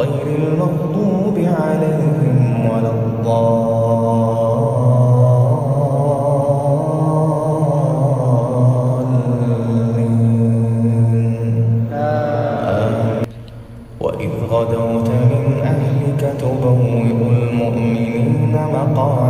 غير المغضوب عليهم ولا الضالين. وإذ غدوت من أهلك تبوئ المؤمنين مقاعد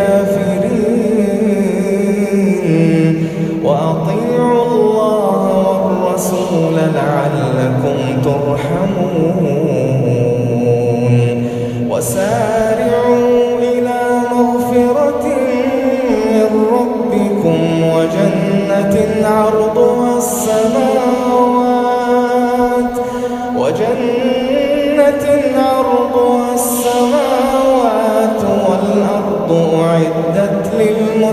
للكافرين وأطيعوا الله والرسول لعلكم ترحمون. وسارعوا إلى مغفرة من ربكم وجنة عرضها السماوات وجنة عرضها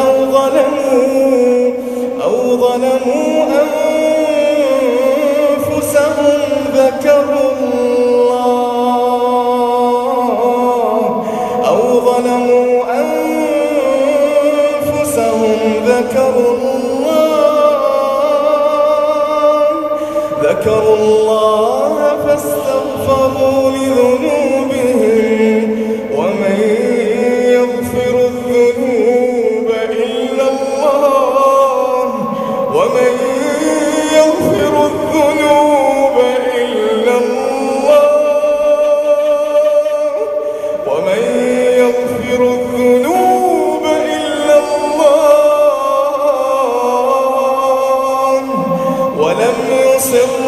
أو ظلموا أو ظلموا أنفسهم ذكروا الله. أو ظلموا أنفسهم ذكروا الله. ذكروا الله فاستغفروا لذنوبهم seu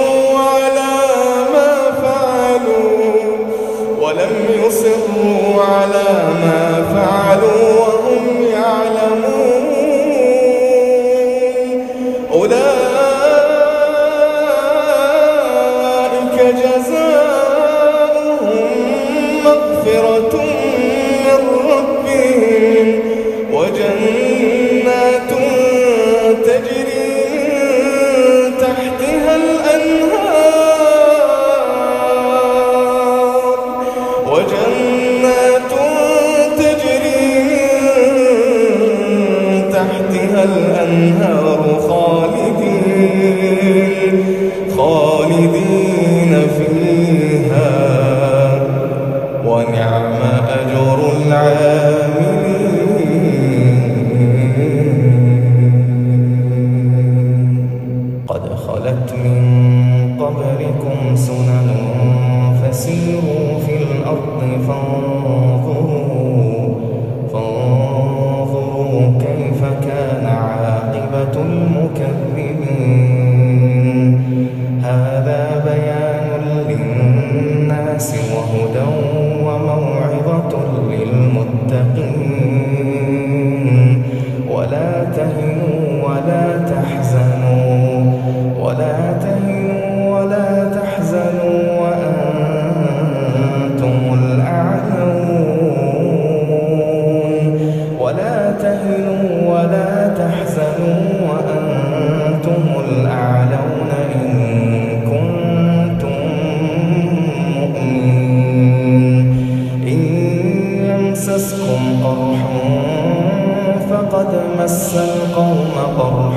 مس القوم قرح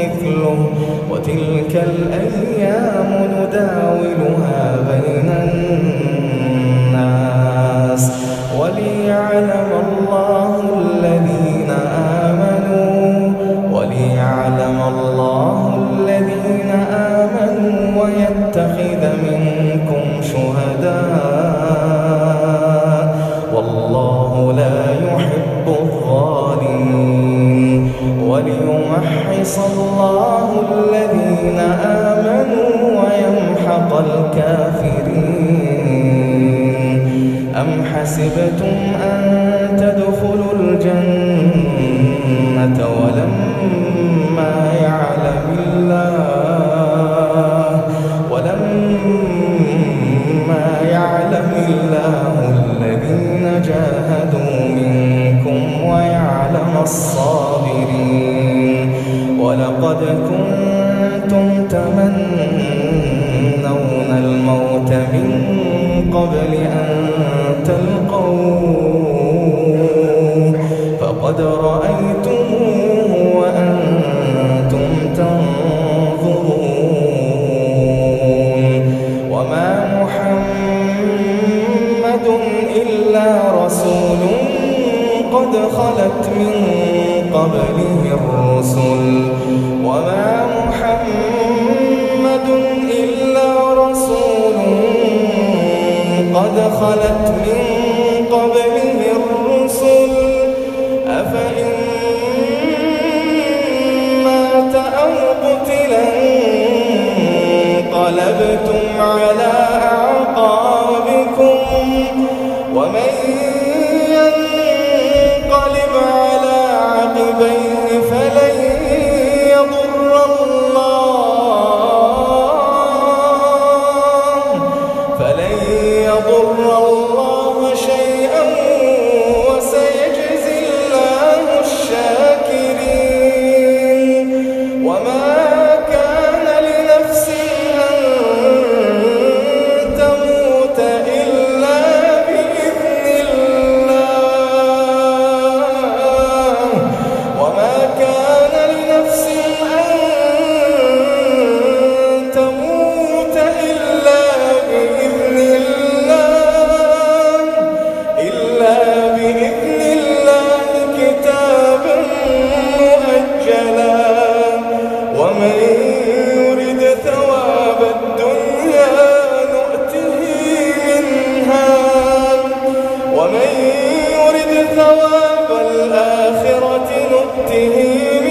مثله وتلك الأيام نداولها بين الناس. وليعلم أليس الله الذين آمنوا ويمحق الكافرين. أم حسبتم أن تدخلوا الجنة ولما يعلم الله ولما يعلم الله الذين جاهدوا منكم ويعلم الصالحين لقد كنتم تمنون الموت من قبل أن تلقوه فقد رأيتم الله ثواب الآخرة نؤته